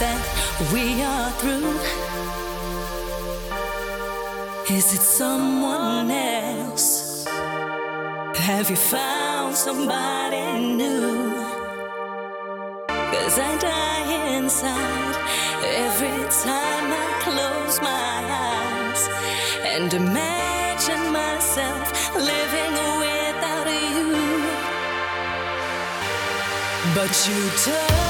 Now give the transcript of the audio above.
that we are through? Is it someone else? Have you found somebody new? Cause I die inside every time I close my eyes and imagine myself living without you. But you turn.